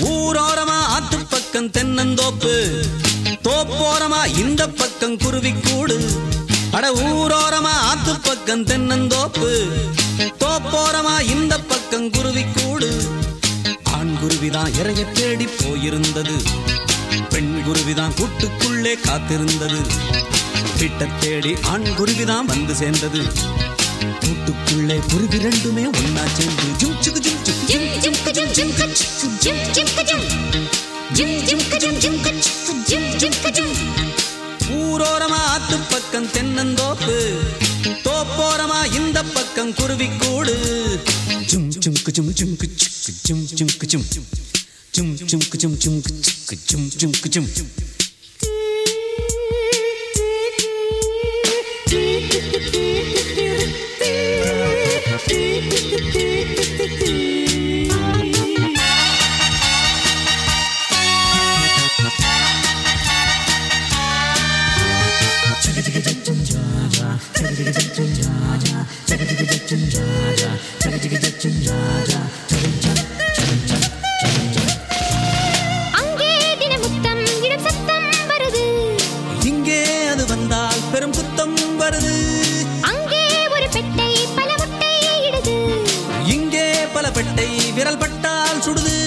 ஊரோரமா ஆத்து பக்கம் தென்னந்தோப்பு தோப்போரமா இந்த பக்கம் குருவிக்கூடு. அட ஊரோரமா ஆத்து பக்கம் தென்னந்தோப்பு தோப்போரமா இந்த பக்கம் குருவி கூடு ஆண் குருவிதான் இறைய தேடி போயிருந்தது. பெண் குருவிதான் கூட்டுக்குள்ளே காத்திருந்தது. கிட்ட தேடி ஆண் குருவிதான் வந்து சேர்ந்தது. கூட்டுக்குள்ளே குருவி ரெண்டுமே ஒன்னா சேர்ந்து ஜும் சுகு ஜும் ka Jim Jim ka Jim Jim Jim ka Jim Jim ka Jim Jim ka Jim ஊரோரமா ஆத்து பக்கம் தென்னந்தோப்பு தோப்போரமா இந்த பக்கம் குருவிக்கூடு Jum jum ka jum jum ka jum jum ka jum jum jum ka jum jum ka jum பெரும் குத்தம் வருது. அங்கே ஒரு பல முட்டை இடுது. இங்கே பல பெட்டை விரல் பட்டால் சுடுது.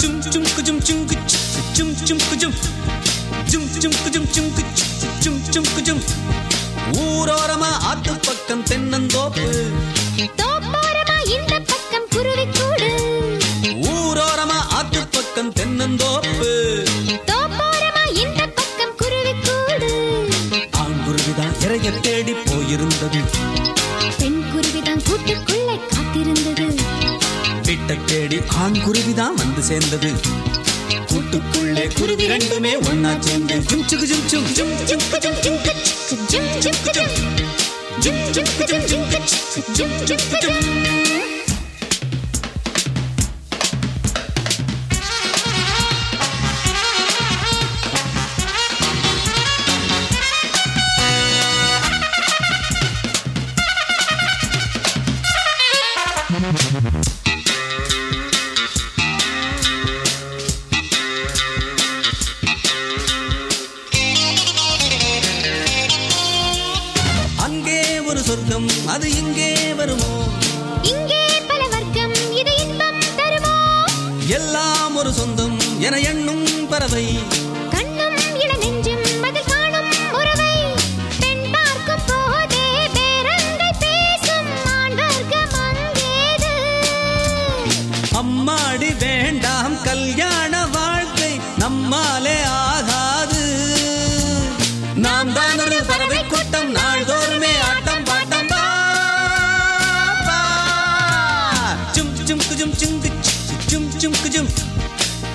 ஜும் ஜும் கு ஜும் ஜும் கு ஜும் ஊரோரமா ஆத்து பக்கம் தென்னந்தோப்பு. தோப்போரமா இந்த பக்கம் குருவி கூடு. ஊரோரமா ஆத்து பக்கம் தென்னந்தோப்பு. போயிருந்தது பெண் குருவிதான் கூட்டுக்குள்ளே காத்திருந்தது வீட்ட தேடி ஆண் குருவிதான் வந்து சேர்ந்தது கூட்டுக்குள்ளே குருவி ரெண்டுமே ஒன்னா சேர்ந்து ஜும் சுகு ஜும் சும் ஜும் ஜிம் குஜும் ஜிம் கச் ஜிம் ஜிம் குஜும் ஜிம் ஜிம் குஜும் ஜிம் கச் ஜிம் ஜிம் சொர்க்கம் அது இங்கே வருமோ? இங்கே பல வர்க்கம் இது இன்பம் தருமோ? எல்லாம் ஒரு சொந்தம் என எண்ணும் பறவை. கண்ணும் இள நெஞ்சும் அதில் காணும் உறவை. பெண் பார்க்கும் போதே பேரங்கை பேசும் ஆண் வர்க்கம் அங்கேது. அம்மாடி வேண்டாம் கல்யாண வாழ்க்கை நம்மாலே ஆகாது. நாம் தான் ஒரு பறவை கூட்டம் நாள்தோறுமே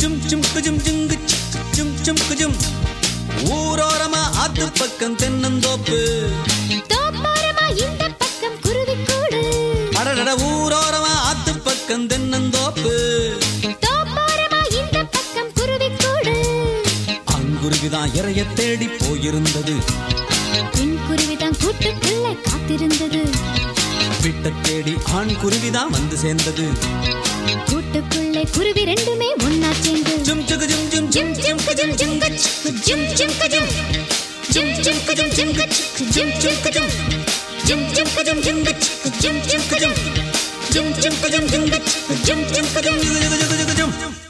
ஜும் ஜும் குஜும் ஜுங்கு ஜும் ஜும் குஜும் ஊரோரமா ஆத்து பக்கம் தென்னந்தோப்பு. தோப்போரமா இந்த பக்கம் குருவி கூடு அடடட ஊரோரமா ஆத்து பக்கம் தென்னந்தோப்பு. தோப்போரமா இந்த பக்கம் குருவி கூடு ஆண்குருவிதான் இறைய தேடி போயிருந்தது. பெண் குருவிதான் கூட்டுக்குள்ளே காத்திருந்தது. விட்ட தேடி ஆண் குருவிதான் வந்து சேர்ந்தது கூட்டுக்குள்ளே குருவி ரெண்டுமே ஒன்னா சேர்ந்து ஜும் சுகு ஜும் ஜும் ஜிம் ஜிம் ஜிம் ஜிம் ஜிம் ஜிம் ஜிம் ஜிம் ஜிம் ஜிம் ஜிம் ஜிம் கஜம் ஜிம் கச் ஜிம் ஜிம் கஜம் ஜிம் ஜிம் கஜம் ஜிம் கச் ஜிம் ஜிம் கஜம் ஜுகு ஜுகு ஜுகு ஜுகு ஜும்